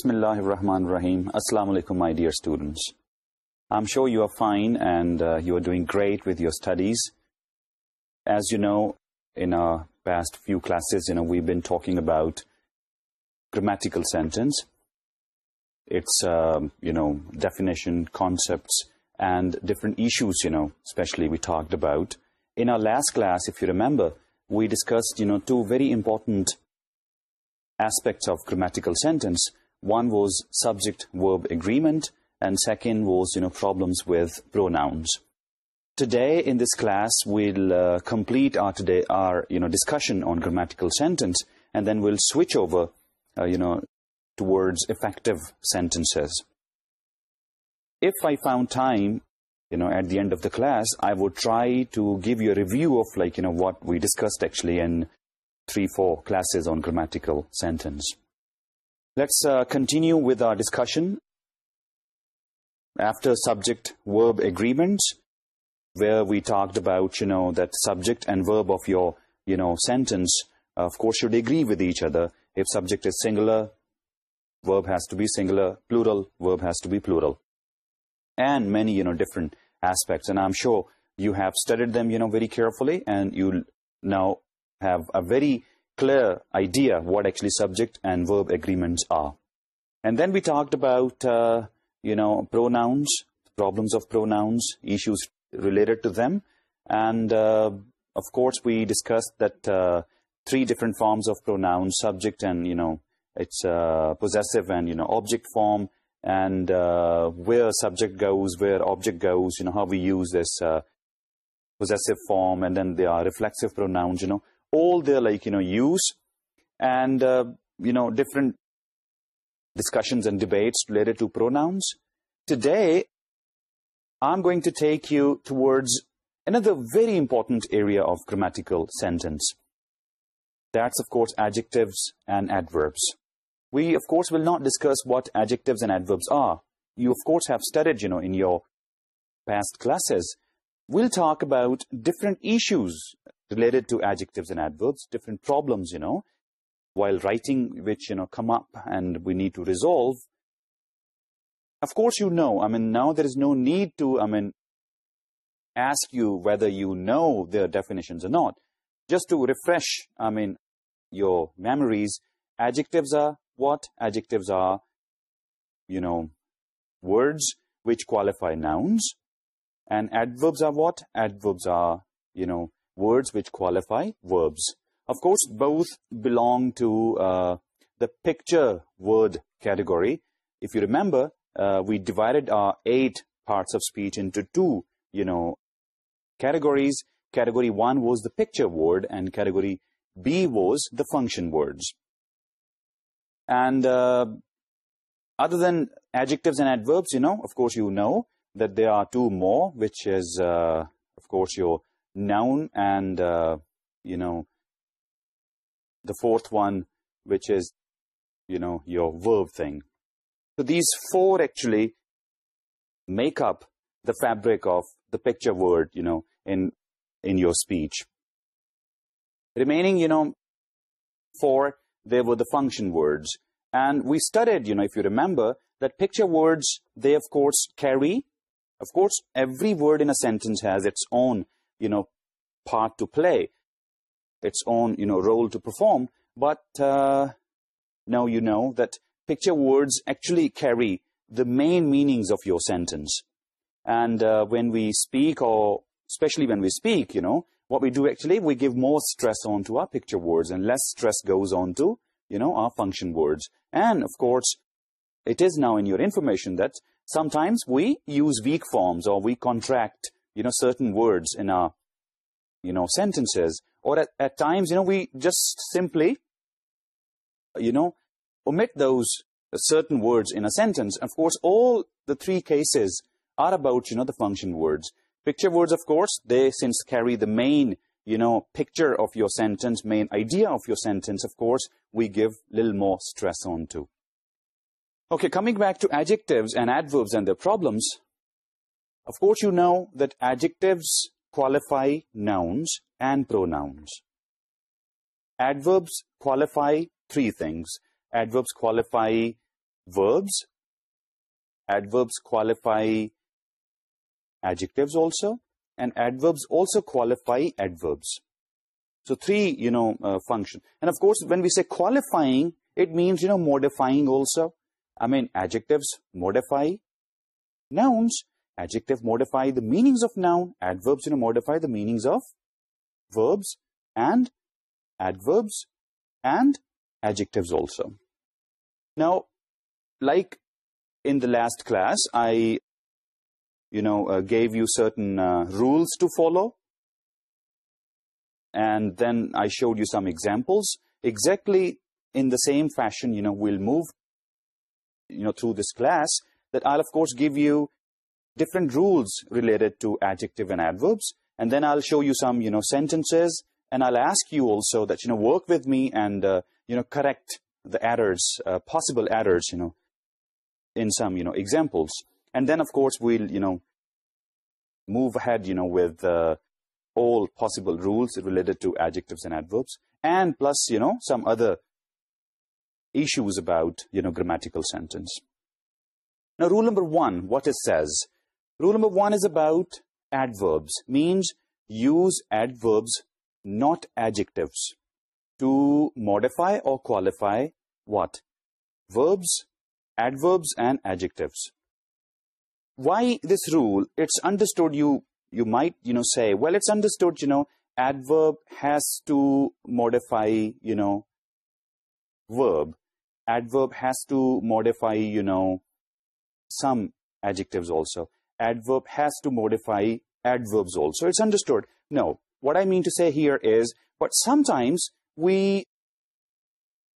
بسم اللہ الرحمن الرحیم السلام علیکم my dear students I am sure you are fine and you are doing great with your studies as you know in past few classes you know we been talking about grammatical sentence it's you know definition concepts and different issues you know especially we talked about in our last class if you remember we discussed you know two very important aspects of grammatical sentence one was subject-verb agreement, and second was you know, problems with pronouns. Today in this class, we'll uh, complete our, today, our you know, discussion on grammatical sentence, and then we'll switch over uh, you know, towards effective sentences. If I found time you know, at the end of the class, I would try to give you a review of like, you know, what we discussed actually in three, four classes on grammatical sentence let's uh, continue with our discussion after subject verb agreement where we talked about you know that subject and verb of your you know sentence of course should agree with each other. If subject is singular verb has to be singular. Plural verb has to be plural. And many you know different aspects. And i'm sure you have studied them you know very carefully. And you now have a very clear idea what actually subject and verb agreements are. And then we talked about, uh, you know, pronouns, problems of pronouns, issues related to them. And, uh, of course, we discussed that uh, three different forms of pronouns, subject and, you know, it's uh, possessive and, you know, object form, and uh, where subject goes, where object goes, you know, how we use this uh, possessive form, and then there are reflexive pronouns, you know, all their like, you know, use and, uh, you know, different discussions and debates related to pronouns. Today, I'm going to take you towards another very important area of grammatical sentence. That's, of course, adjectives and adverbs. We, of course, will not discuss what adjectives and adverbs are. You, of course, have studied, you know, in your past classes. We'll talk about different issues related to adjectives and adverbs, different problems, you know, while writing which, you know, come up and we need to resolve. Of course you know, I mean, now there is no need to, I mean, ask you whether you know their definitions or not. Just to refresh, I mean, your memories, adjectives are what? Adjectives are, you know, words which qualify nouns. And adverbs are what? Adverbs are, you know, words which qualify verbs. Of course, both belong to uh, the picture word category. If you remember, uh, we divided our eight parts of speech into two, you know, categories. Category 1 was the picture word and category B was the function words. And uh, other than adjectives and adverbs, you know, of course you know that there are two more, which is, uh, of course, your noun and uh, you know the fourth one which is you know your verb thing. So these four actually make up the fabric of the picture word you know in in your speech. Remaining you know four there were the function words. And we studied you know if you remember that picture words they of course carry of course every word in a sentence has its own you know, part to play, its own, you know, role to perform. But uh, now you know that picture words actually carry the main meanings of your sentence. And uh, when we speak, or especially when we speak, you know, what we do actually, we give more stress on to our picture words and less stress goes on to, you know, our function words. And, of course, it is now in your information that sometimes we use weak forms or we contract you know, certain words in our, you know, sentences. Or at, at times, you know, we just simply, you know, omit those uh, certain words in a sentence. Of course, all the three cases are about, you know, the function words. Picture words, of course, they since carry the main, you know, picture of your sentence, main idea of your sentence, of course, we give little more stress on to. Okay, coming back to adjectives and adverbs and their problems, of course, you know that adjectives qualify nouns and pronouns. Adverbs qualify three things. Adverbs qualify verbs. Adverbs qualify adjectives also. And adverbs also qualify adverbs. So three, you know, uh, function. And of course, when we say qualifying, it means, you know, modifying also. I mean, adjectives modify nouns Adjective modify the meanings of noun. Adverbs you know modify the meanings of verbs and adverbs and adjectives also. Now, like in the last class, I, you know, uh, gave you certain uh, rules to follow. And then I showed you some examples. Exactly in the same fashion, you know, we'll move, you know, through this class that I'll, of course, give you different rules related to adjective and adverbs. And then I'll show you some, you know, sentences. And I'll ask you also that, you know, work with me and, uh, you know, correct the errors, uh, possible errors, you know, in some, you know, examples. And then, of course, we'll, you know, move ahead, you know, with uh, all possible rules related to adjectives and adverbs. And plus, you know, some other issues about, you know, grammatical sentence. Now, rule number one, what it says Rule number one is about adverbs. Means use adverbs, not adjectives. To modify or qualify what? Verbs, adverbs and adjectives. Why this rule? It's understood you, you might, you know, say, well, it's understood, you know, adverb has to modify, you know, verb. Adverb has to modify, you know, some adjectives also adverb has to modify adverbs also. It's understood. No. What I mean to say here is, but sometimes we,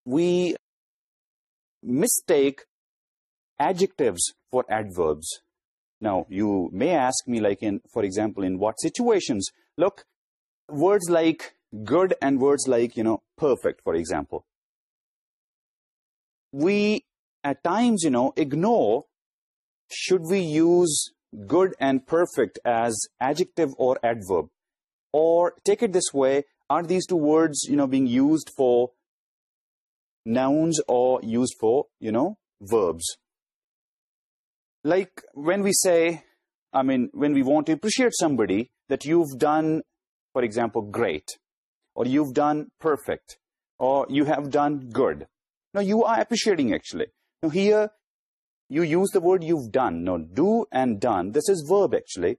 we mistake adjectives for adverbs. Now, you may ask me, like in, for example, in what situations? Look, words like good and words like, you know, perfect, for example. We, at times, you know, ignore should we use Good and perfect as adjective or adverb, or take it this way: Are these two words, you know, being used for nouns or used for, you know, verbs. Like when we say, I mean, when we want to appreciate somebody that you've done, for example, great, or you've done perfect, or you have done good. Now you are appreciating actually. Now here you you use the word you done no do and done this is verb actually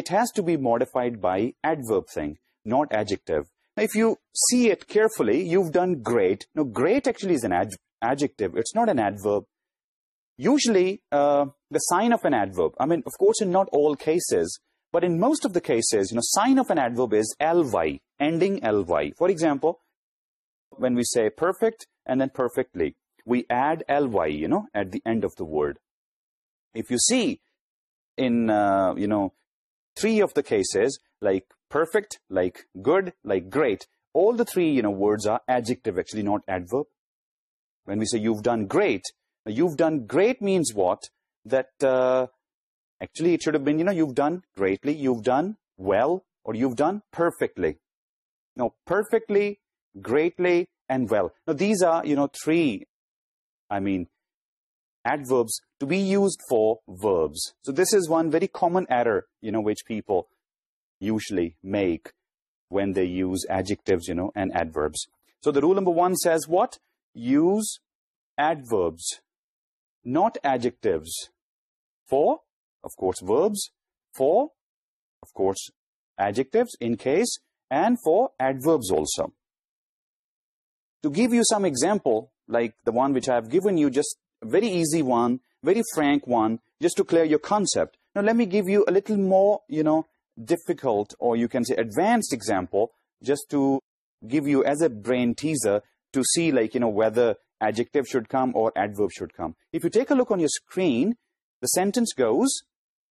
it has to be modified by adverb thing, not adjective. Now, if you see it carefully, you've done great. No, great actually is an ad adjective. It's not an adverb. Usually, uh, the sign of an adverb, I mean, of course, in not all cases, but in most of the cases, you know, sign of an adverb is ly, ending ly. For example, when we say perfect and then perfectly. We add ly, you know, at the end of the word. If you see, in uh, you know, three of the cases like perfect, like good, like great, all the three, you know, words are adjective, actually not adverb. When we say you've done great, you've done great means what? That uh, actually it should have been, you know, you've done greatly, you've done well, or you've done perfectly. Now, perfectly, greatly, and well. Now, these are, you know, three I mean adverbs to be used for verbs. So this is one very common error, you know, which people usually make when they use adjectives, you know, and adverbs. So the rule number one says what? Use adverbs, not adjectives, for, of course, verbs, for, of course, adjectives in case, and for adverbs also. To give you some example, like the one which I have given you, just very easy one, very frank one, just to clear your concept. Now let me give you a little more, you know, difficult or you can say advanced example just to give you as a brain teaser to see like, you know, whether adjective should come or adverb should come. If you take a look on your screen, the sentence goes,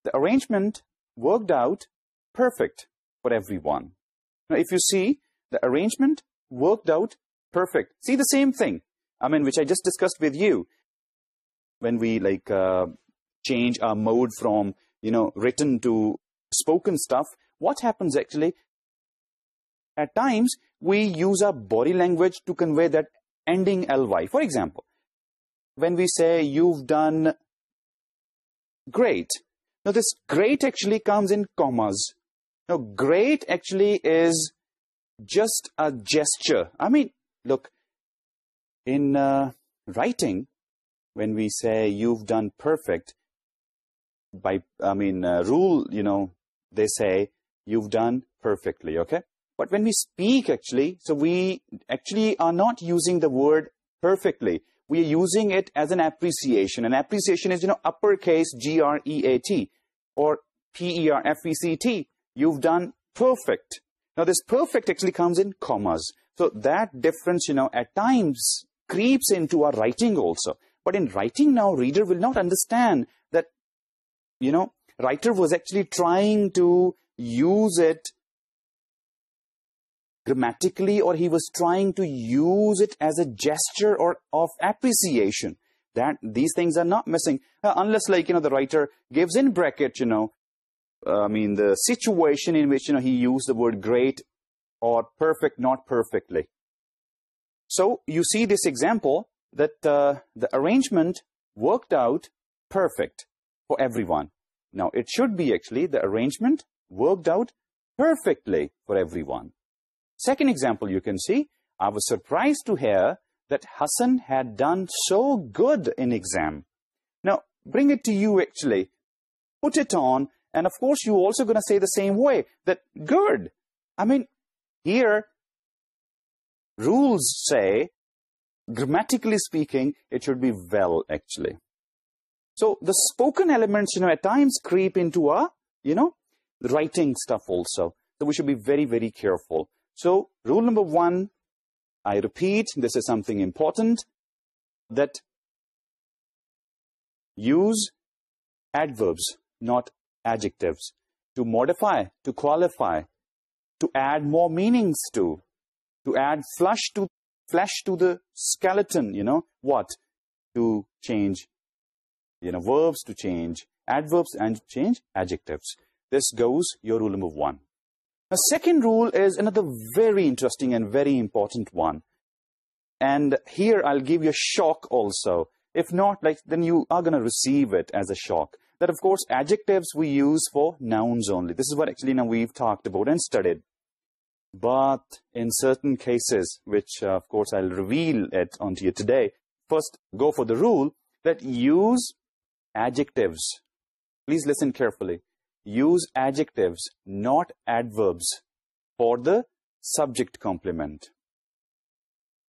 the arrangement worked out perfect for everyone. Now if you see, the arrangement worked out perfect. See the same thing. I mean, which I just discussed with you. When we like uh, change our mode from, you know, written to spoken stuff, what happens actually? At times, we use our body language to convey that ending ly. For example, when we say you've done great, now this great actually comes in commas. Now, great actually is just a gesture. I mean, look, in uh, writing when we say you've done perfect by i mean uh, rule you know they say you've done perfectly okay? But when we speak actually so we actually are not using the word perfectly. We are using it as an appreciation. An appreciation is you know uppercase g r e a t or p e r f e c t. You've done perfect. Now this perfect actually comes in commas. So that difference you know at times creeps into our writing also. But in writing now, reader will not understand that, you know, writer was actually trying to use it grammatically or he was trying to use it as a gesture or of appreciation. That these things are not missing. Uh, unless like, you know, the writer gives in bracket, you know, uh, I mean, the situation in which, you know, he used the word great or perfect, not perfectly. So you see this example that uh, the arrangement worked out perfect for everyone. Now it should be actually the arrangement worked out perfectly for everyone. Second example you can see, I was surprised to hear that Hassan had done so good in exam. Now bring it to you actually, put it on and of course you're also going to say the same way that good. I mean here rules say, grammatically speaking, it should be well actually. So the spoken elements, you know, at times creep into our, you know, writing stuff also. So we should be very, very careful. So rule number one, I repeat, this is something important, that use adverbs, not adjectives, to modify, to qualify, to add more meanings to, to add flesh to flesh to the skeleton you know what? To change you know verbs to change adverbs and change adjectives. This goes your rule number one. The second rule is another very interesting and very important one. And here i'll give you a shock also. If not like then you are going to receive it as a shock. That of course adjectives we use for nouns only. This is what actually now we've talked about and studied. But in certain cases, which uh, of course I'll reveal it onto you today, first go for the rule that use adjectives. Please listen carefully. Use adjectives, not adverbs, for the subject complement.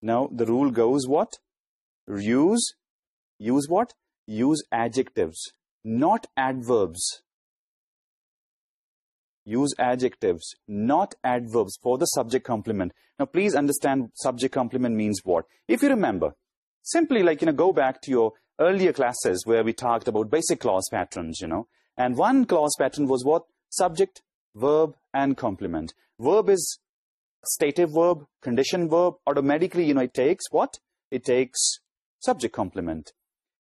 Now the rule goes what? Use, use what? Use adjectives, not adverbs use adjectives, not adverbs for the subject complement. Now, please understand subject complement means what. If you remember, simply like, you know, go back to your earlier classes where we talked about basic clause patterns, you know. And one clause pattern was what? Subject, verb, and complement. Verb is stative verb, condition verb. Automatically, you know, it takes what? It takes subject complement.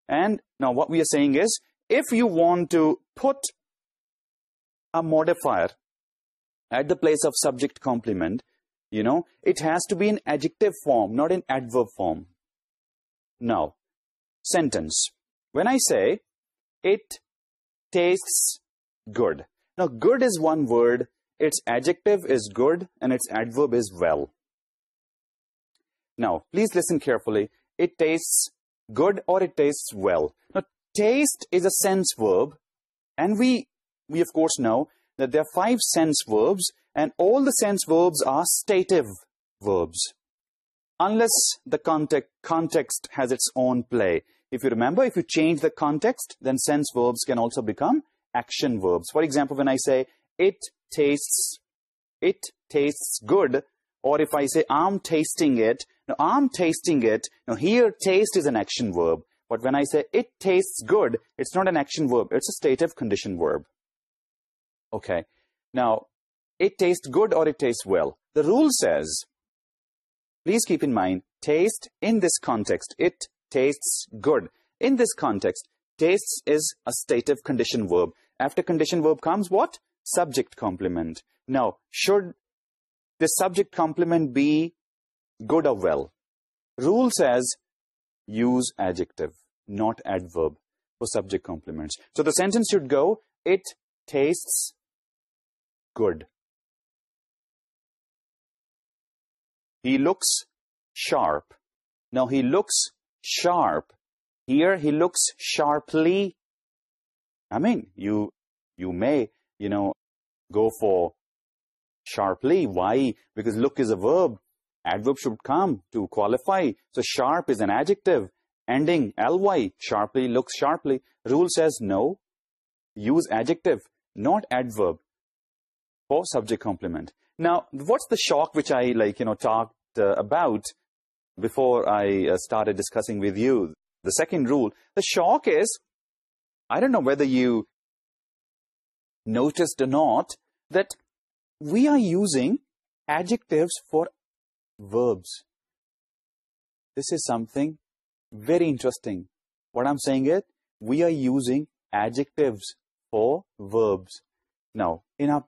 And now what we are saying is, if you want to put a modifier at the place of subject complement, you know, it has to be an adjective form, not an adverb form. Now, sentence. When I say, it tastes good. Now, good is one word, its adjective is good, and its adverb is well. Now, please listen carefully. It tastes good or it tastes well. Now, taste is a sense verb, and we we of course know that there are five sense verbs and all the sense verbs are stative verbs. Unless the context, context has its own play. If you remember, if you change the context, then sense verbs can also become action verbs. For example, when I say, it tastes, it tastes good, or if I say, I'm tasting it, now I'm tasting it, now here taste is an action verb. But when I say, it tastes good, it's not an action verb, it's a stative condition verb. Okay. Now, it tastes good or it tastes well. The rule says, please keep in mind, taste in this context, it tastes good. In this context, tastes is a stative condition verb. After condition verb comes what? Subject complement. Now, should the subject complement be good or well? Rule says, use adjective, not adverb for subject complements. So the sentence should go, it tastes good. He looks sharp. Now he looks sharp. Here, he looks sharply. I mean, you you may, you know, go for sharply. Why? Because look is a verb. Adverb should come to qualify. So, sharp is an adjective. Ending ly, sharply, looks sharply. Rule says no. Use adjective, not adverb for subject complement. Now, what's the shock which I like, you know, talked uh, about before I uh, started discussing with you? The second rule, the shock is, I don't know whether you noticed or not, that we are using adjectives for verbs. This is something very interesting. What I'm saying is, we are using adjectives for verbs. Now, in our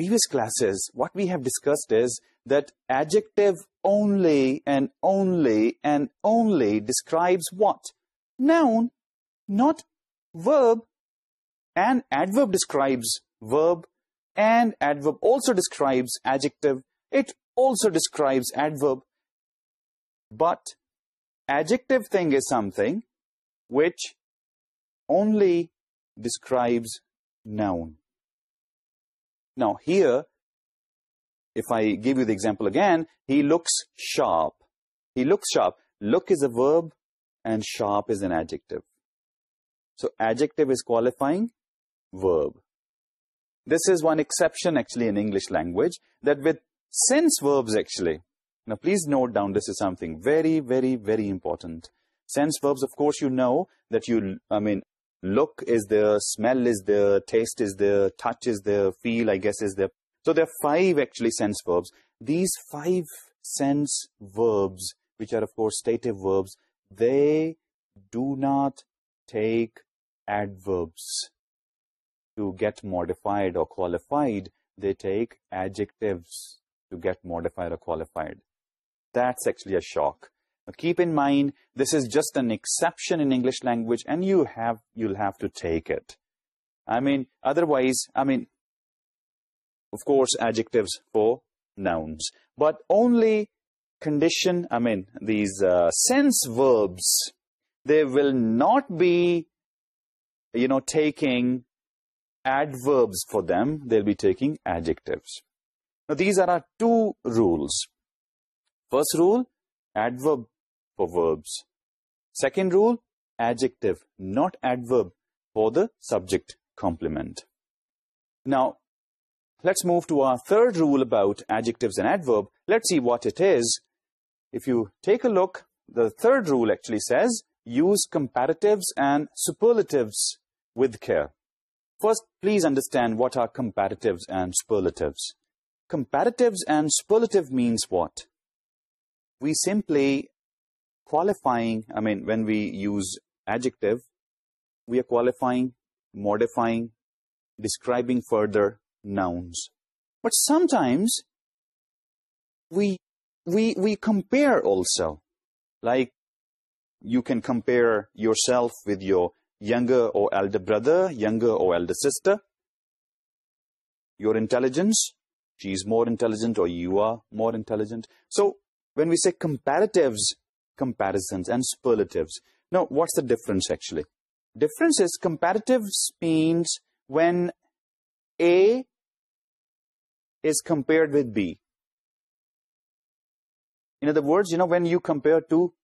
previous classes, what we have discussed is that adjective only and only and only describes what? Noun, not verb. An adverb describes verb and adverb also describes adjective. It also describes adverb. But adjective thing is something which only describes noun. Now here, if I give you the example again, he looks sharp. He looks sharp. Look is a verb and sharp is an adjective. So adjective is qualifying verb. This is one exception actually in English language that with sense verbs actually. Now please note down this is something very, very, very important. Sense verbs, of course, you know that you, I mean, look is the smell is the taste is the touch is the feel, I guess, is the So there are five, actually, sense verbs. These five sense verbs, which are, of course, stative verbs, they do not take adverbs to get modified or qualified. They take adjectives to get modified or qualified. That's actually a shock keep in mind this is just an exception in English language and you have you'll have to take it. I mean otherwise I mean of course adjectives for nouns but only condition I mean these uh, sense verbs they will not be you know taking adverbs for them they'll be taking adjectives. Now these are our two rules. First rule adverb for verbs. Second rule, adjective, not adverb for the subject complement. Now, let's move to our third rule about adjectives and adverb. Let's see what it is. If you take a look, the third rule actually says, use comparatives and superlatives with care. First, please understand what are comparatives and superlatives. Comparatives and superlative means what? We simply qualifying, I mean, when we use adjective, we are qualifying, modifying, describing further nouns. But sometimes we, we, we compare also. Like you can compare yourself with your younger or elder brother, younger or elder sister. Your intelligence, she is more intelligent or you are more intelligent. So when we say comparatives comparisons and superlatives. Now, what's the difference actually? Difference is comparatives means when A is compared with B. In other words, you know, when you compare two,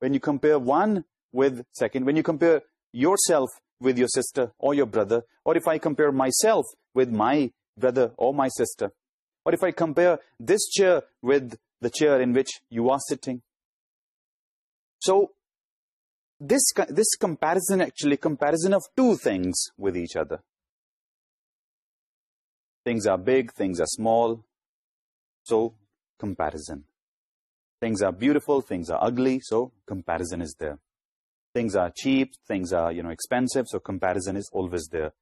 when you compare one with second, when you compare yourself with your sister or your brother, or if I compare myself with my brother or my sister, or if I compare this chair with the chair in which you are sitting, so, this, this comparison actually, comparison of two things with each other. Things are big, things are small. So, comparison. Things are beautiful, things are ugly. So, comparison is there. Things are cheap, things are, you know, expensive. So, comparison is always there.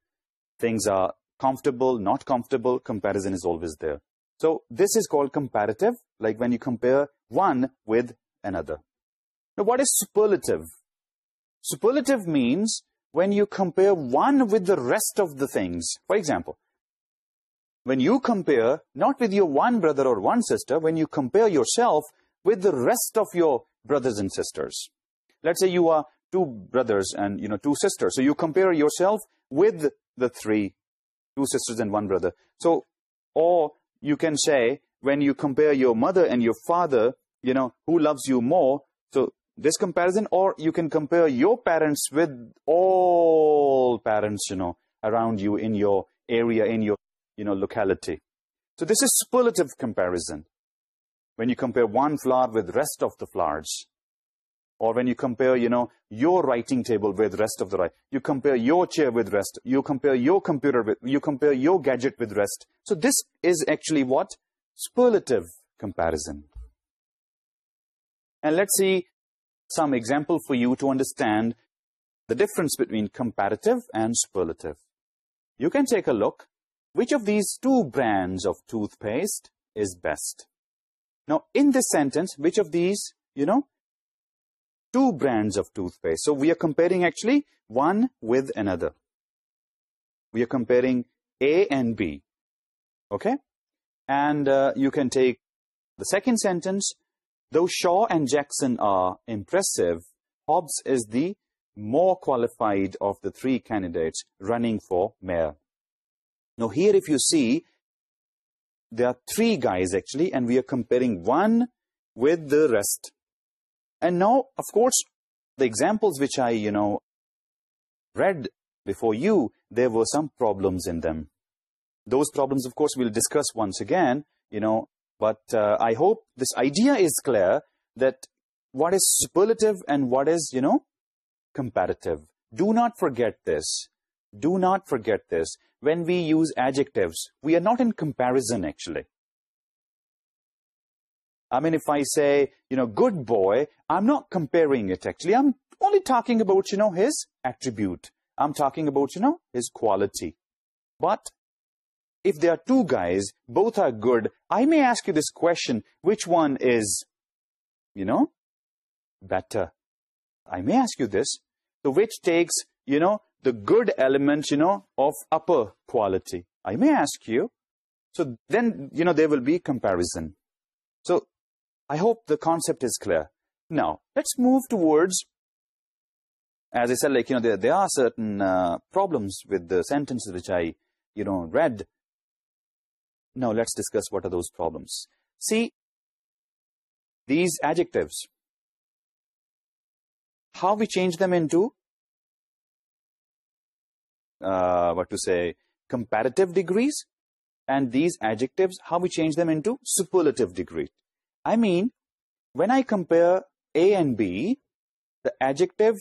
Things are comfortable, not comfortable. Comparison is always there. So, this is called comparative, like when you compare one with another. Now, what is superlative? Superlative means when you compare one with the rest of the things. For example, when you compare, not with your one brother or one sister, when you compare yourself with the rest of your brothers and sisters. Let's say you are two brothers and, you know, two sisters. So you compare yourself with the three, two sisters and one brother. So, or you can say, when you compare your mother and your father, you know, who loves you more? So this comparison or you can compare your parents with all parents you know around you in your area in your you know locality. So this is superlative comparison. When you compare one flower with rest of the flowers or when you compare you know your writing table with rest of the right you compare your chair with rest you compare your computer with you compare your gadget with rest. So this is actually what? Superlative comparison. And let's see some example for you to understand the difference between comparative and superlative. You can take a look. Which of these two brands of toothpaste is best? Now, in this sentence, which of these, you know, two brands of toothpaste. So, we are comparing actually one with another. We are comparing A and B. Okay? And uh, you can take the second sentence. Though Shaw and Jackson are impressive, Hobbs is the more qualified of the three candidates running for mayor. Now here if you see, there are three guys actually and we are comparing one with the rest. And now, of course, the examples which I, you know, read before you, there were some problems in them. Those problems, of course, we'll discuss once again, you know, but uh, I hope this idea is clear that what is superlative and what is, you know, comparative. Do not forget this. Do not forget this. When we use adjectives, we are not in comparison, actually. I mean, if I say, you know, good boy, I'm not comparing it, actually. I'm only talking about, you know, his attribute. I'm talking about, you know, his quality. But if there are two guys, both are good, I may ask you this question, which one is, you know, better? I may ask you this. So which takes, you know, the good element, you know, of upper quality? I may ask you. So then, you know, there will be comparison. So I hope the concept is clear. Now, let's move towards, as I said, like, you know, there, there are certain uh, problems with the sentences which I, you know, read now let's discuss what are those problems. See, these adjectives, how we change them into, uh, what to say, comparative degrees, and these adjectives, how we change them into superlative degree. I mean, when I compare A and B, the adjective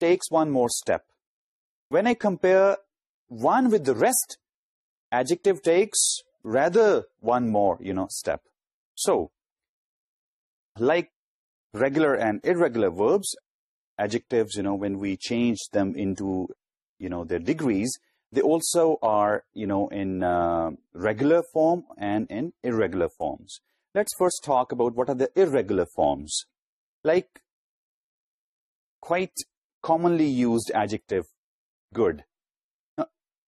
takes one more step. When I compare one with the rest, adjective takes rather one more, you know, step. So, like regular and irregular verbs, adjectives, you know, when we change them into, you know, their degrees, they also are, you know, in uh, regular form and in irregular forms. Let's first talk about what are the irregular forms. Like, quite commonly used adjective, good.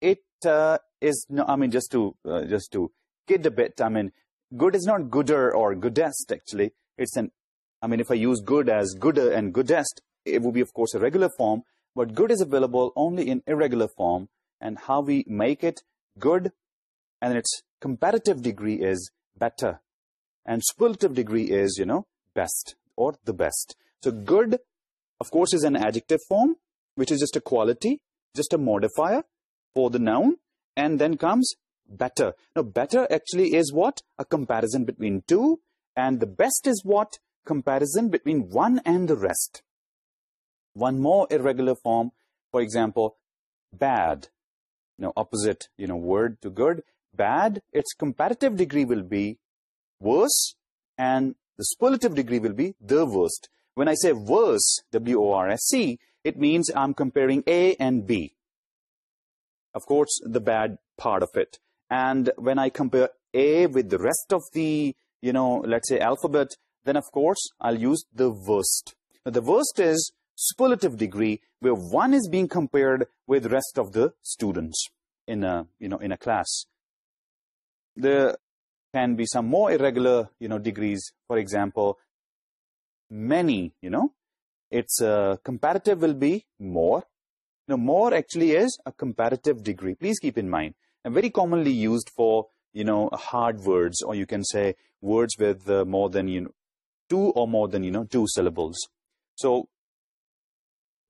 It uh, is, I mean, just to, uh, just to kid a bit, I mean, good is not gooder or goodest, actually. It's an, I mean, if I use good as gooder and goodest, it would be, of course, a regular form. But good is available only in irregular form. And how we make it good and its comparative degree is better. And superlative degree is, you know, best or the best. So good, of course, is an adjective form, which is just a quality, just a modifier for the noun and then comes better. Now, better actually is what? A comparison between two, and the best is what? Comparison between one and the rest. One more irregular form, for example, bad. Now, opposite, you know, word to good. Bad, its comparative degree will be worse, and the superlative degree will be the worst. When I say worse, W-O-R-S-E, it means I'm comparing A and B. Of course, the bad part of it. And when I compare A with the rest of the, you know, let's say alphabet, then of course I'll use the worst. The worst is superlative degree where one is being compared with rest of the students in a, you know, in a class. There can be some more irregular, you know, degrees. For example, many, you know, its uh, comparative will be more now, more actually is a comparative degree. Please keep in mind. And very commonly used for, you know, hard words or you can say words with uh, more than, you know, two or more than, you know, two syllables. So,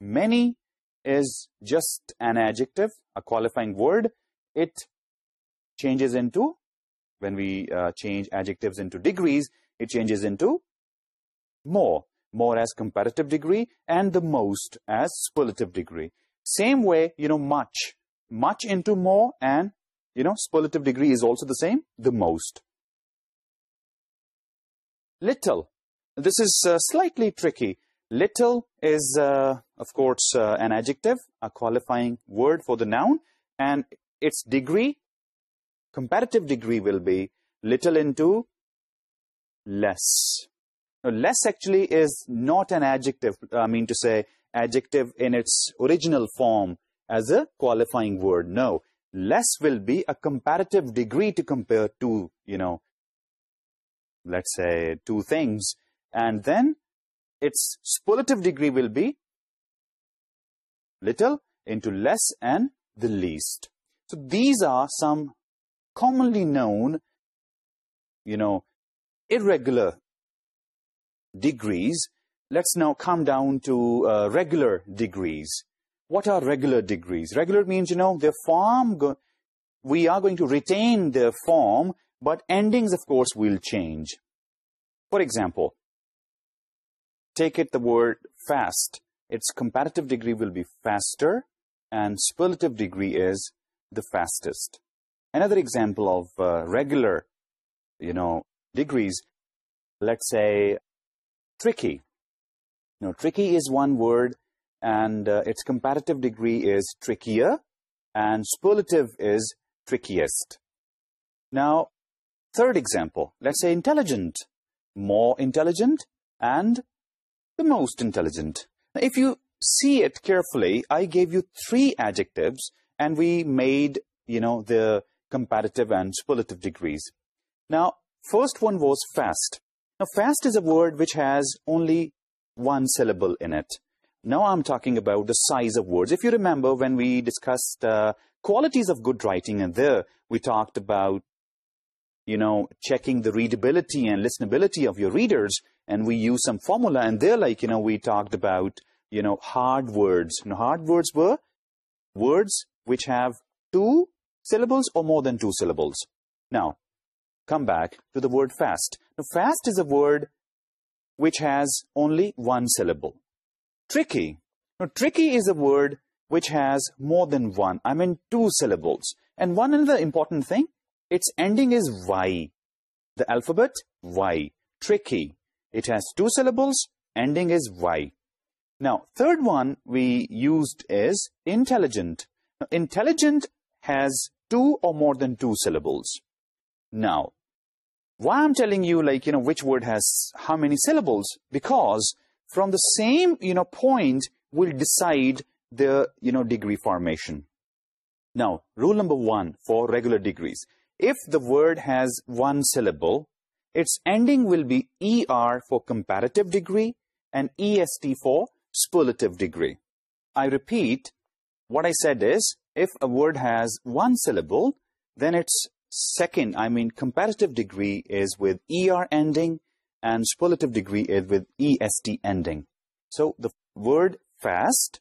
many is just an adjective, a qualifying word. It changes into, when we uh, change adjectives into degrees, it changes into more. More as comparative degree and the most as superlative degree same way, you know, much. Much into more and, you know, superlative degree is also the same, the most. Little. This is uh, slightly tricky. Little is, uh, of course, uh, an adjective, a qualifying word for the noun. And its degree, comparative degree will be little into less. Now, less actually is not an adjective, I mean to say, adjective in its original form as a qualifying word. No, less will be a comparative degree to compare two, you know, let's say two things. And then its superlative degree will be little into less and the least. So these are some commonly known, you know, irregular degrees let's now come down to uh, regular degrees. What are regular degrees? Regular means, you know, the form, we are going to retain the form, but endings, of course, will change. For example, take it the word fast. Its comparative degree will be faster, and superlative degree is the fastest. Another example of uh, regular, you know, degrees, let's say tricky. Tricky is one word, and uh, its comparative degree is trickier, and superlative is trickiest. Now, third example, let's say intelligent, more intelligent, and the most intelligent. If you see it carefully, I gave you three adjectives, and we made, you know, the comparative and superlative degrees. Now, first one was fast. Now, fast is a word which has only one syllable in it. Now I'm talking about the size of words. If you remember when we discussed uh, qualities of good writing and there we talked about, you know, checking the readability and listenability of your readers and we use some formula and there like, you know, we talked about, you know, hard words. And hard words were words which have two syllables or more than two syllables. Now, come back to the word fast. Now, fast is a word which has only one syllable. Tricky. Now, tricky is a word which has more than one. I mean two syllables. And one other important thing, its ending is Y. The alphabet, Y. Tricky. It has two syllables, ending is Y. Now, third one we used is intelligent. Intelligent has two or more than two syllables. Now, why I'm telling you, like, you know, which word has how many syllables? Because from the same, you know, point will decide the, you know, degree formation. Now, rule number one for regular degrees. If the word has one syllable, its ending will be ER for comparative degree and EST for superlative degree. I repeat, what I said is, if a word has one syllable, then its second, I mean, comparative degree is with ER ending and superlative degree is with EST ending. So the word fast,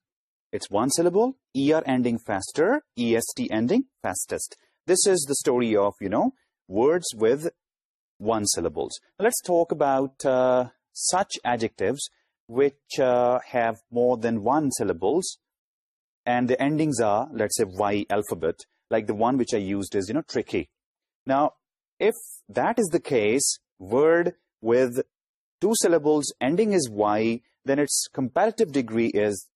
it's one syllable, ER ending faster, EST ending fastest. This is the story of, you know, words with one syllables. Let's talk about uh, such adjectives which uh, have more than one syllables and the endings are, let's say, Y alphabet. Like the one which I used is, you know, tricky. Now, if that is the case, word with two syllables ending is Y, then its comparative degree is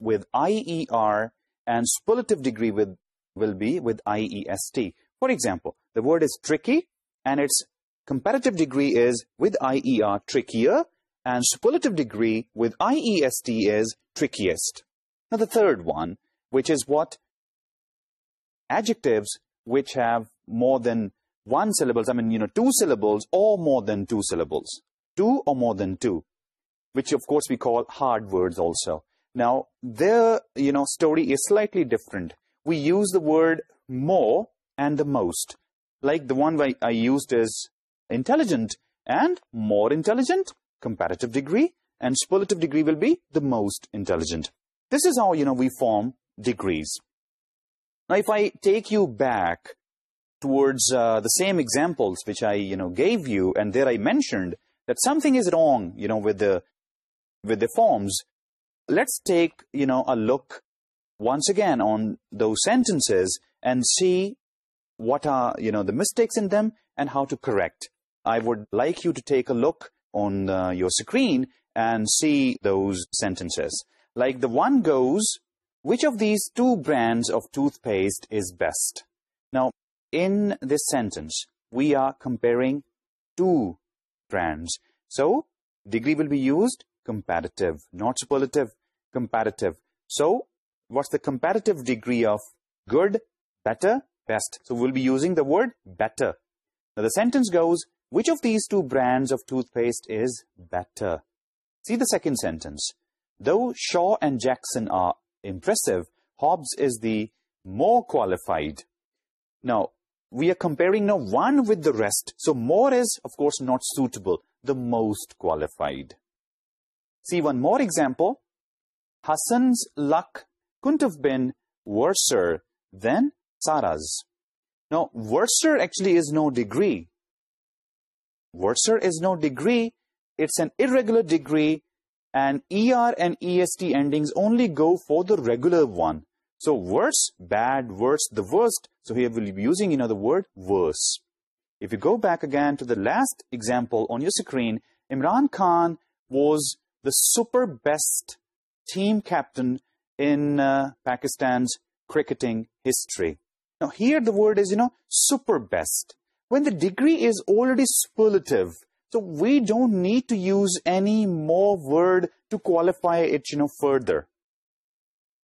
with IER and superlative degree with will be with IEST. For example, the word is tricky and its comparative degree is with IER trickier and superlative degree with IEST is trickiest. Now, the third one, which is what adjectives which have more than one syllables, I mean, you know, two syllables or more than two syllables. Two or more than two, which of course we call hard words also. Now, their, you know, story is slightly different. We use the word more and the most. Like the one I used is intelligent and more intelligent, comparative degree, and superlative degree will be the most intelligent. This is how, you know, we form degrees. Now, if I take you back, towards uh, the same examples which I, you know, gave you, and there I mentioned that something is wrong, you know, with the, with the forms. Let's take, you know, a look once again on those sentences and see what are, you know, the mistakes in them and how to correct. I would like you to take a look on uh, your screen and see those sentences. Like the one goes, which of these two brands of toothpaste is best? Now, in this sentence, we are comparing two brands. So, degree will be used comparative, not superlative, comparative. So, what's the comparative degree of good, better, best? So, we'll be using the word better. Now, the sentence goes, which of these two brands of toothpaste is better? See the second sentence. Though Shaw and Jackson are impressive, Hobbs is the more qualified. Now, we are comparing now one with the rest. So more is, of course, not suitable. The most qualified. See, one more example. Hassan's luck couldn't have been worser than Sarah's. Now, worser actually is no degree. Worser is no degree. It's an irregular degree. And ER and EST endings only go for the regular one. So worse, bad, worse, the worst. So here we'll be using another word, worse. If you go back again to the last example on your screen, Imran Khan was the super best team captain in uh, Pakistan's cricketing history. Now here the word is, you know, super best. When the degree is already superlative, so we don't need to use any more word to qualify it, you know, further.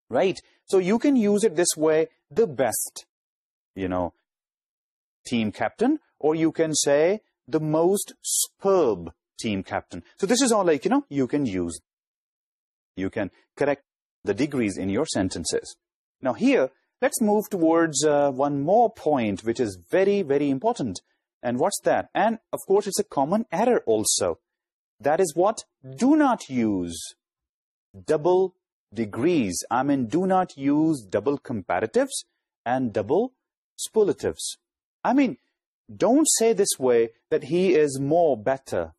Right? So you can use it this way, the best, you know, team captain, or you can say the most superb team captain. So this is all like, you know, you can use. You can correct the degrees in your sentences. Now here, let's move towards uh, one more point, which is very, very important. And what's that? And of course, it's a common error also. That is what do not use double degrees. I mean, do not use double comparatives and double superlatives. I mean, don't say this way that he is more better.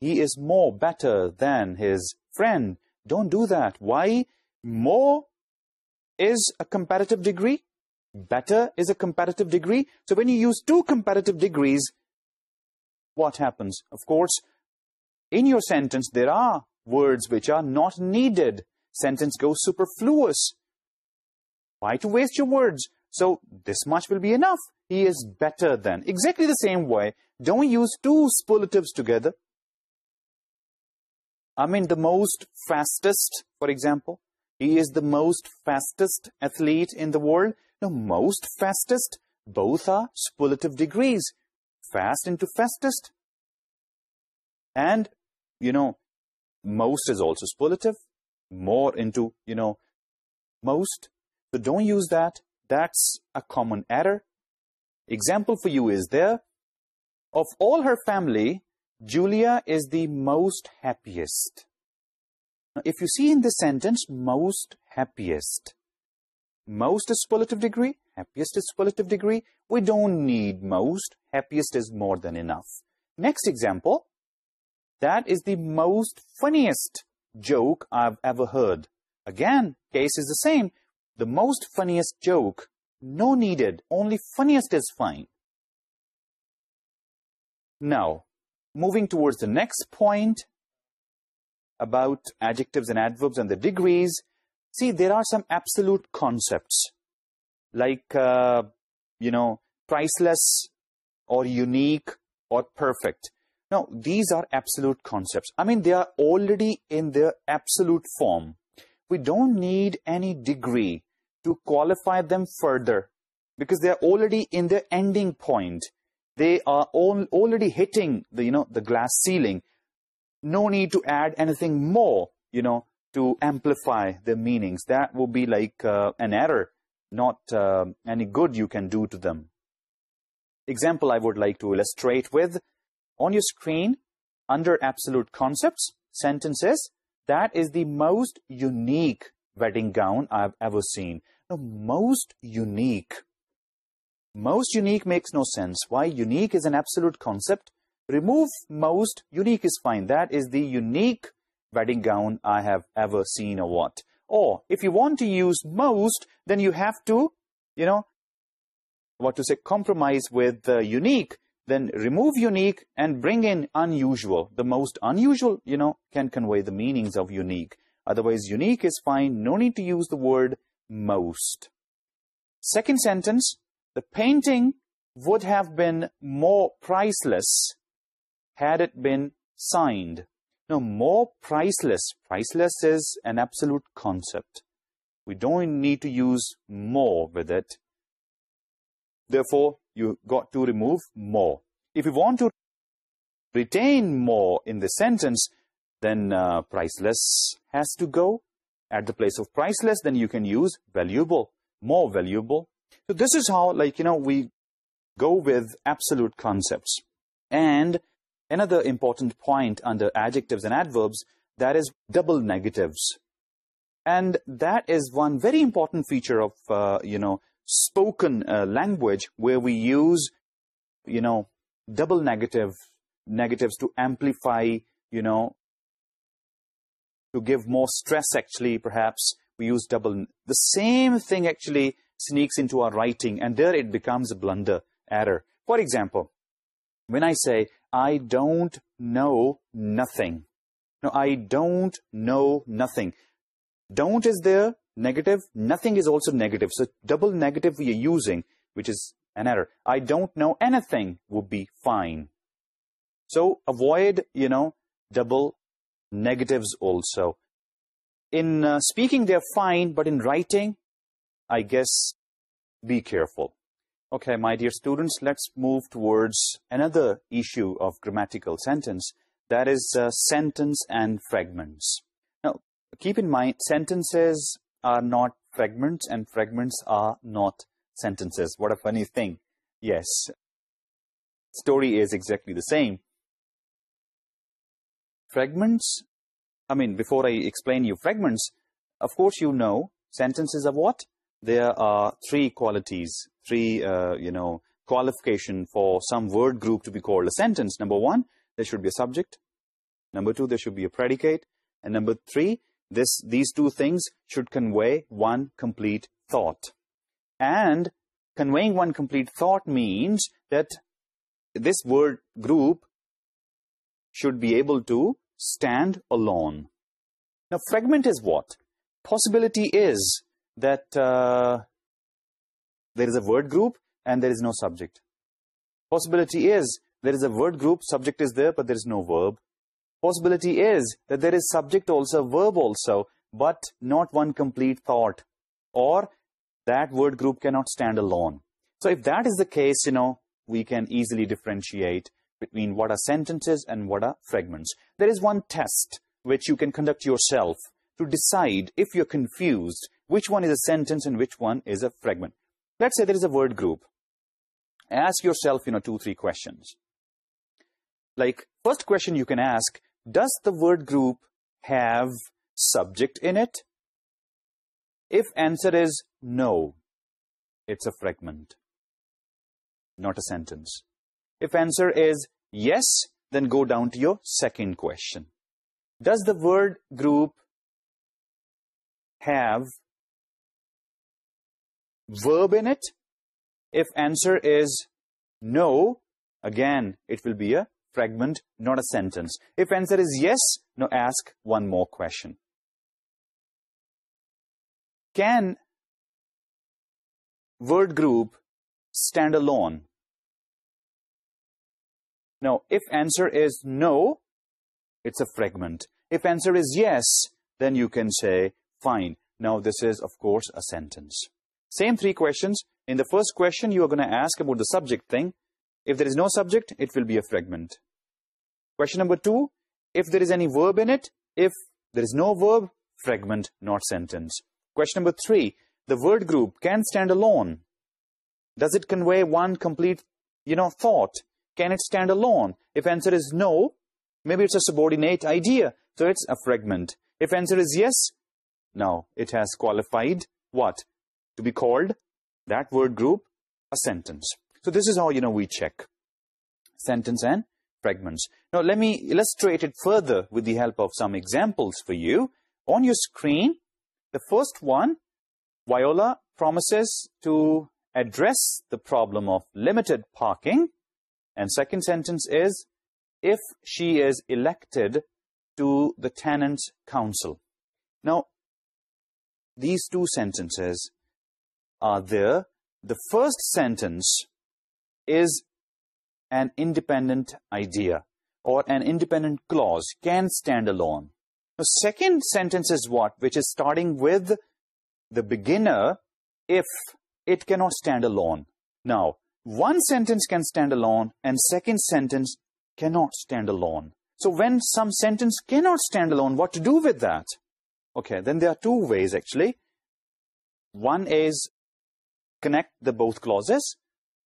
He is more better than his friend. Don't do that. Why? More is a comparative degree. Better is a comparative degree. So when you use two comparative degrees, what happens? Of course, in your sentence, there are words which are not needed. Sentence goes superfluous. Why to waste your words? So this much will be enough. He is better than. Exactly the same way, don't use two superlatives together. I mean the most fastest, for example. He is the most fastest athlete in the world. No, most fastest, both are superlative degrees. Fast into fastest. And, you know, most is also superlative, more into, you know, most. So don't use that. That's a common error. Example for you is there. Of all her family, Julia is the most happiest. Now, if you see in this sentence, most happiest. Most is superlative degree, happiest is superlative degree. We don't need most. Happiest is more than enough. Next example, that is the most funniest joke I've ever heard. Again, case is the same. The most funniest joke, no needed, only funniest is fine. Now, moving towards the next point about adjectives and adverbs and the degrees, see, there are some absolute concepts like, uh, you know, priceless or unique or perfect. Now, these are absolute concepts. I mean, they are already in their absolute form. We don't need any degree to qualify them further because they are already in their ending point. They are all, already hitting the, you know, the glass ceiling. No need to add anything more, you know, to amplify their meanings. That would be like uh, an error, not uh, any good you can do to them. Example I would like to illustrate with on your screen under absolute concepts sentences that is the most unique wedding gown I've ever seen. Now, most unique. Most unique makes no sense. Why? Unique is an absolute concept. Remove most. Unique is fine. That is the unique wedding gown I have ever seen or what. Or if you want to use most, then you have to, you know, what to say, compromise with the unique then remove unique and bring in unusual. The most unusual, you know, can convey the meanings of unique. Otherwise, unique is fine. No need to use the word most. Second sentence, the painting would have been more priceless had it been signed. No, more priceless. Priceless is an absolute concept. We don't need to use more with it. Therefore, you got to remove more. If you want to retain more in the sentence, then uh, priceless has to go. At the place of priceless, then you can use valuable, more valuable. So this is how, like, you know, we go with absolute concepts. And another important point under adjectives and adverbs, that is double negatives. And that is one very important feature of, uh, you know, spoken uh, language where we use, you know, double negative negatives to amplify, you know, to give more stress actually perhaps we use double. The same thing actually sneaks into our writing and there it becomes a blunder error. For example, when I say, I don't know nothing. No, I don't know nothing. Don't is there, negative, nothing is also negative. So double negative we are using, which is an error. I don't know anything would be fine. So avoid, you know, double negatives also. In uh, speaking, they're fine, but in writing, I guess, be careful. Okay, my dear students, let's move towards another issue of grammatical sentence. That is uh, sentence and fragments. Now, keep in mind, sentences are not fragments and fragments are not sentences. What a funny thing. Yes. Story is exactly the same. Fragments, I mean, before I explain you fragments, of course you know sentences are what? There are three qualities, three, uh, you know, qualification for some word group to be called a sentence. Number one, there should be a subject. Number two, there should be a predicate. And number three, this these two things should convey one complete thought. And conveying one complete thought means that this word group should be able to stand alone. Now fragment is what? Possibility is that uh, there is a word group and there is no subject. Possibility is there is a word group subject is there but there is no verb possibility is that there is subject also, verb also, but not one complete thought. Or that word group cannot stand alone. So if that is the case, you know, we can easily differentiate between what are sentences and what are fragments. There is one test which you can conduct yourself to decide if you're confused which one is a sentence and which one is a fragment. Let's say there is a word group. Ask yourself, you know, two, three questions. Like, first question you can ask, does the word group have subject in it? If answer is no, it's a fragment, not a sentence. If answer is yes, then go down to your second question. Does the word group have verb in it? If answer is no, again, it will be a fragment, not a sentence. If answer is yes, now ask one more question. Can word group stand alone? Now, if answer is no, it's a fragment. If answer is yes, then you can say fine. Now, this is, of course, a sentence. Same three questions. In the first question, you are going to ask about the subject thing. If there is no subject, it will be a fragment. Question number two, if there is any verb in it, if there is no verb, fragment, not sentence. Question number three, the word group can stand alone. Does it convey one complete, you know, thought? Can it stand alone? If answer is no, maybe it's a subordinate idea, so it's a fragment. If answer is yes, now it has qualified what? To be called, that word group, a sentence. So this is how, you know, we check sentence and fragments. Now let me illustrate it further with the help of some examples for you. On your screen, the first one, Viola promises to address the problem of limited parking. And second sentence is, if she is elected to the tenant council. Now, these two sentences are there. The first sentence is an independent idea or an independent clause can stand alone. The second sentence is what? Which is starting with the beginner if it cannot stand alone. Now, one sentence can stand alone and second sentence cannot stand alone. So when some sentence cannot stand alone, what to do with that? Okay, then there are two ways actually. One is connect the both clauses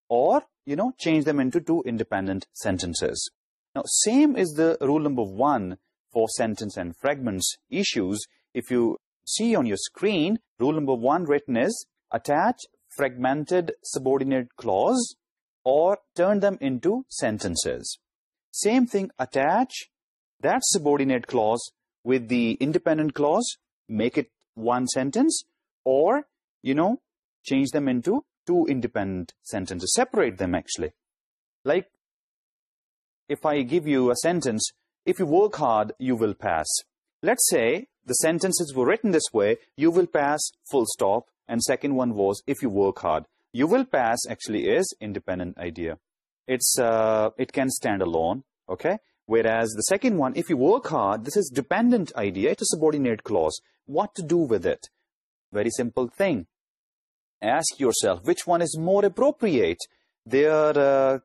or you know change them into two independent sentences. Now same is the rule number one for sentence and fragments issues. If you see on your screen, rule number one written is attach fragmented subordinate clause or turn them into sentences. Same thing, attach that subordinate clause with the independent clause, make it one sentence or, you know, change them into two independent sentences, separate them actually. Like, if I give you a sentence, if you work hard, you will pass. Let's say the sentences were written this way, you will pass, full stop, and second one was, if you work hard. You will pass actually is independent idea. It's, uh, it can stand alone, okay? Whereas the second one, if you work hard, this is dependent idea, it's a subordinate clause. What to do with it? Very simple thing. Ask yourself which one is more appropriate. Their uh,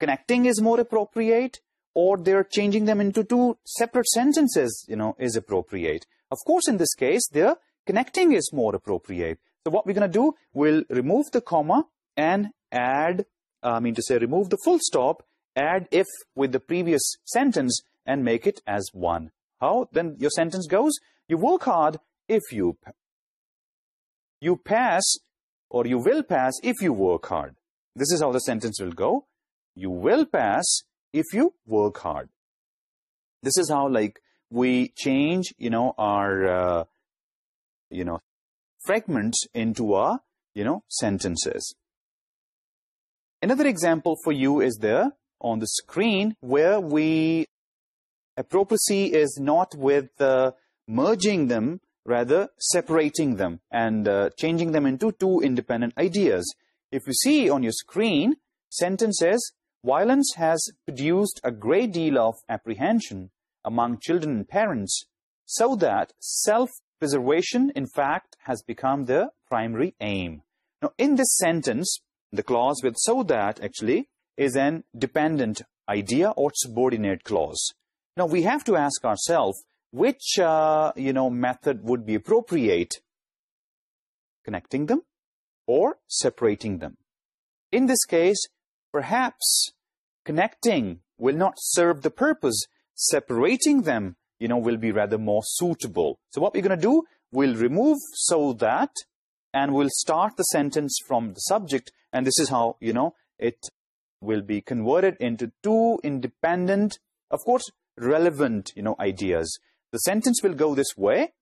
connecting is more appropriate, or they're changing them into two separate sentences, you know, is appropriate. Of course, in this case, their connecting is more appropriate. So what we're going to do, we'll remove the comma and add, uh, I mean to say remove the full stop, add if with the previous sentence and make it as one. How then your sentence goes? You work hard if you you pass or you will pass if you work hard. This is how the sentence will go. You will pass if you work hard. This is how like we change, you know, our, uh, you know, fragments into our, you know, sentences. Another example for you is there on the screen where we, appropriacy is not with uh, merging them rather separating them and uh, changing them into two independent ideas. If you see on your screen, sentence says, violence has produced a great deal of apprehension among children and parents, so that self-preservation, in fact, has become the primary aim. Now, in this sentence, the clause with so that actually is an dependent idea or subordinate clause. Now, we have to ask ourselves, which uh, you know method would be appropriate connecting them or separating them. In this case perhaps connecting will not serve the purpose. Separating them you know will be rather more suitable. So what we're going to do we'll remove so that and we'll start the sentence from the subject and this is how you know it will be converted into two independent of course relevant you know ideas. The sentence will go this way.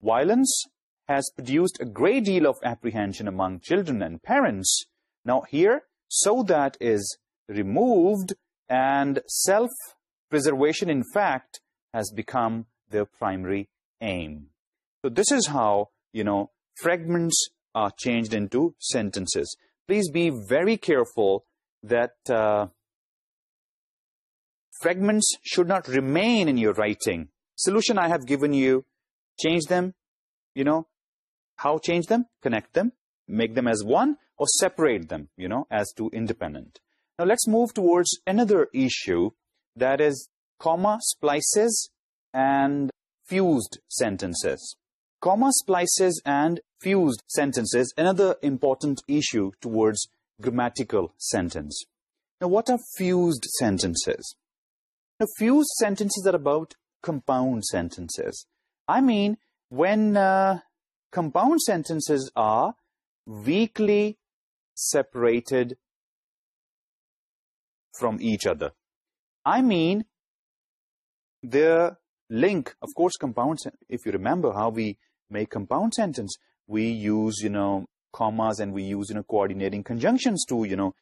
Violence has produced a great deal of apprehension among children and parents. Now here, so that is removed and self-preservation, in fact, has become their primary aim. So this is how, you know, fragments are changed into sentences. Please be very careful that uh, fragments should not remain in your writing solution I have given you, change them, you know, how change them? Connect them, make them as one, or separate them, you know, as two independent. Now, let's move towards another issue, that is comma splices and fused sentences. Comma splices and fused sentences, another important issue towards grammatical sentence. Now, what are fused sentences? Now, fused sentences are about compound sentences. I mean, when uh, compound sentences are weakly separated from each other. I mean, their link, of course, compound, if you remember how we make compound sentence, we use, you know, commas and we use, you know, coordinating conjunctions to, you know,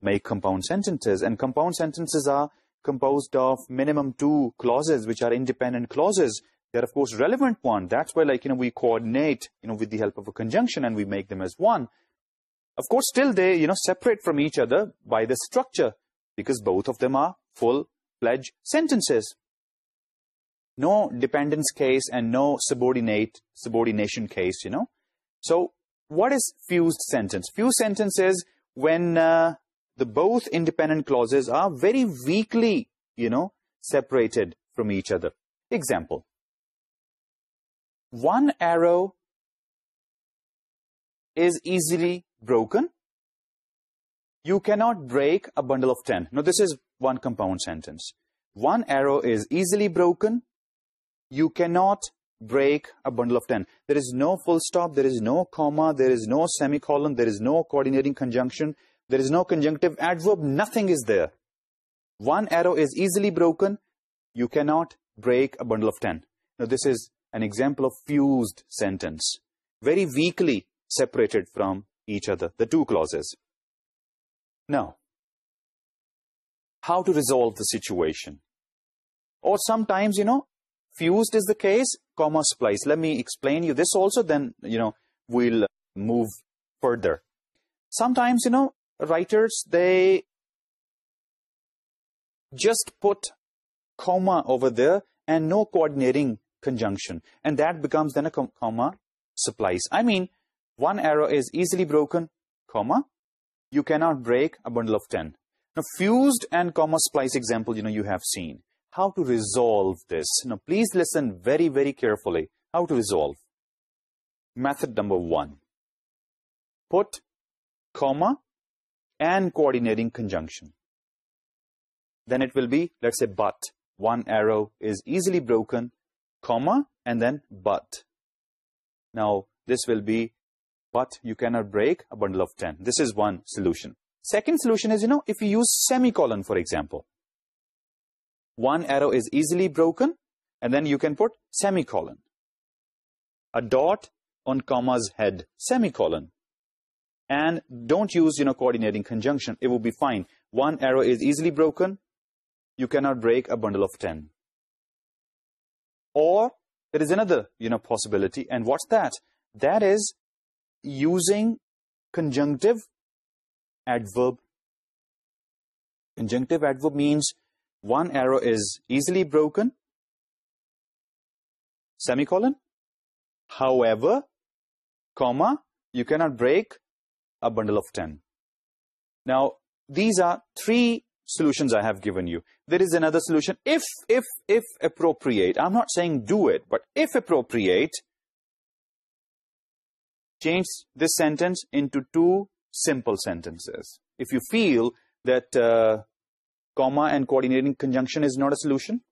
make compound sentences. And compound sentences are composed of minimum two clauses, which are independent clauses. They're of course relevant one. That's why like, you know, we coordinate, you know, with the help of a conjunction and we make them as one. Of course, still they, you know, separate from each other by the structure because both of them are full-fledged sentences. No dependence case and no subordinate subordination case, you know. So what is fused sentence? Fused sentence is when uh, the both independent clauses are very weakly, you know, separated from each other. Example. One arrow is easily broken. You cannot break a bundle of 10. Now, this is one compound sentence. One arrow is easily broken. You cannot break a bundle of 10. There is no full stop. There is no comma. There is no semicolon. There is no coordinating conjunction. There is no conjunctive adverb. Nothing is there. One arrow is easily broken. You cannot break a bundle of ten. Now this is an example of fused sentence, very weakly separated from each other, the two clauses. Now, how to resolve the situation? Or sometimes, you know, fused is the case, comma splice. Let me explain you this also, then, you know, we'll move further. Sometimes, you know, writers, they just put comma over there and no coordinating conjunction. And that becomes then a comma splice. I mean, one arrow is easily broken, comma. You cannot break a bundle of 10. Now, fused and comma splice example, you know, you have seen. How to resolve this? Now, please listen very, very carefully. How to resolve? Method number one. Put comma and coordinating conjunction. Then it will be, let's say, but. One arrow is easily broken, comma, and then but. Now, this will be, but you cannot break a bundle of 10. This is one solution. Second solution is, you know, if you use semicolon, for example. One arrow is easily broken, and then you can put semicolon. A dot on comma's head, semicolon and don't use you know coordinating conjunction. It will be fine. One arrow is easily broken. You cannot break a bundle of 10 or there is another you know possibility. And what's that? That is using conjunctive adverb. Conjunctive adverb means one arrow is easily broken. Semicolon. However comma you cannot break a bundle of ten. Now, these are three solutions I have given you. There is another solution. If, if, if appropriate, I'm not saying do it, but if appropriate, change this sentence into two simple sentences. If you feel that uh, comma and coordinating conjunction is not a solution,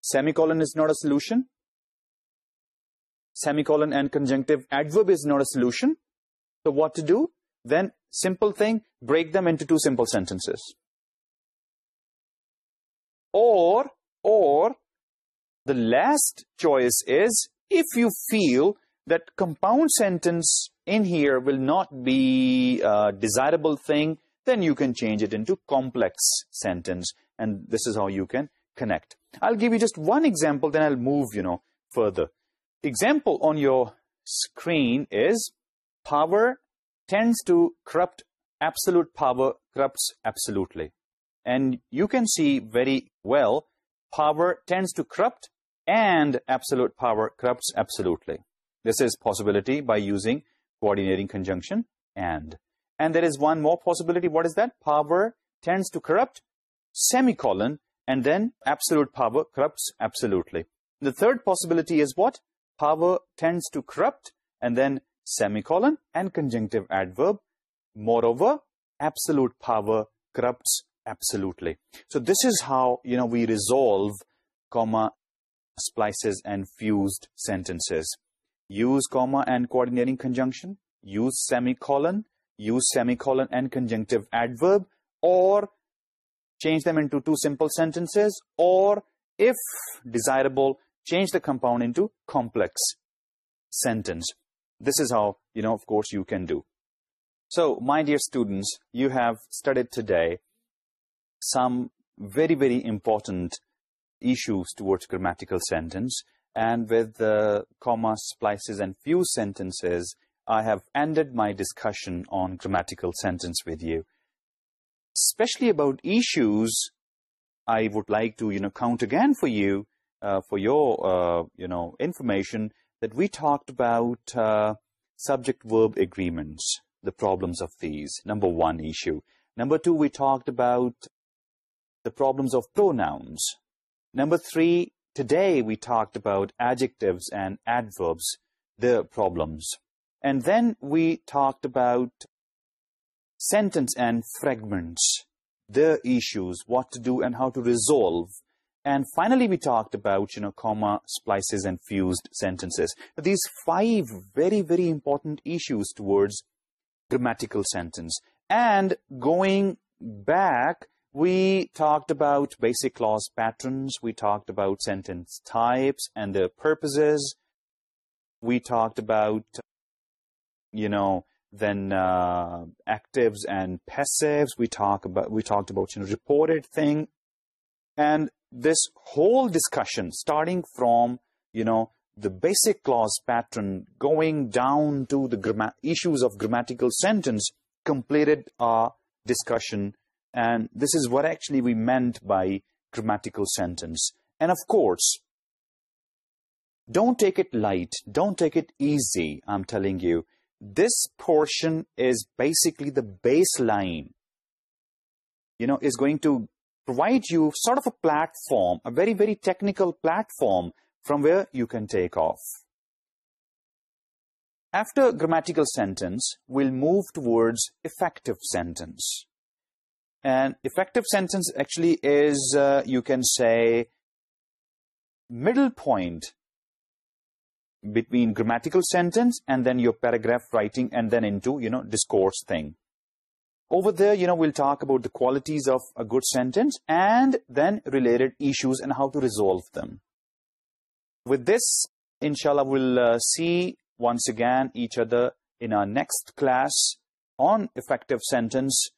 semicolon is not a solution, semicolon and conjunctive adverb is not a solution, so what to do? Then simple thing: break them into two simple sentences. Or, or the last choice is if you feel that compound sentence in here will not be a desirable thing, then you can change it into complex sentence. And this is how you can connect. I'll give you just one example, then I'll move, you know, further. Example on your screen is power tends to corrupt absolute power corrupts absolutely. And you can see very well, power tends to corrupt and absolute power corrupts absolutely. This is possibility by using coordinating conjunction and. And there is one more possibility. What is that? Power tends to corrupt semicolon and then absolute power corrupts absolutely. The third possibility is what? Power tends to corrupt and then Semicolon and conjunctive adverb. Moreover, absolute power corrupts absolutely. So this is how, you know, we resolve comma splices and fused sentences. Use comma and coordinating conjunction, use semicolon, use semicolon and conjunctive adverb, or change them into two simple sentences, or if desirable, change the compound into complex sentence this is how, you know, of course, you can do. So, my dear students, you have studied today some very, very important issues towards grammatical sentence. And with the comma splices and fused sentences, I have ended my discussion on grammatical sentence with you. Especially about issues, I would like to, you know, count again for you, uh, for your, uh, you know, information that we talked about uh, subject-verb agreements, the problems of these, number one issue. Number two, we talked about the problems of pronouns. Number three, today we talked about adjectives and adverbs, the problems. And then we talked about sentence and fragments, the issues, what to do and how to resolve and finally, we talked about, you know, comma, splices and fused sentences. These five very, very important issues towards grammatical sentence. And going back, we talked about basic clause patterns. We talked about sentence types and their purposes. We talked about, you know, then uh, actives and passives. We talk about we talked about you know reported thing, and this whole discussion starting from you know the basic clause pattern going down to the issues of grammatical sentence completed our discussion. And this is what actually we meant by grammatical sentence. And of course don't take it light don't take it easy i'm telling you. This portion is basically the baseline you know is going to provide you sort of a platform, a very, very technical platform from where you can take off. After grammatical sentence, we'll move towards effective sentence. And effective sentence actually is, uh, you can say, middle point between grammatical sentence and then your paragraph writing and then into, you know, discourse thing. Over there, you know, we'll talk about the qualities of a good sentence and then related issues and how to resolve them. With this, inshallah, we'll uh, see once again each other in our next class on effective sentence.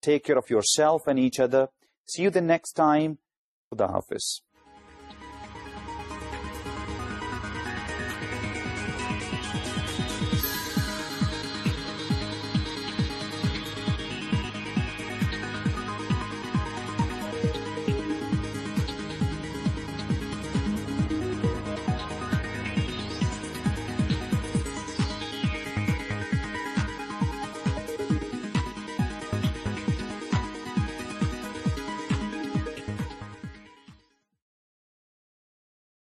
Take care of yourself and each other. See you the next time. Khuda Hafiz.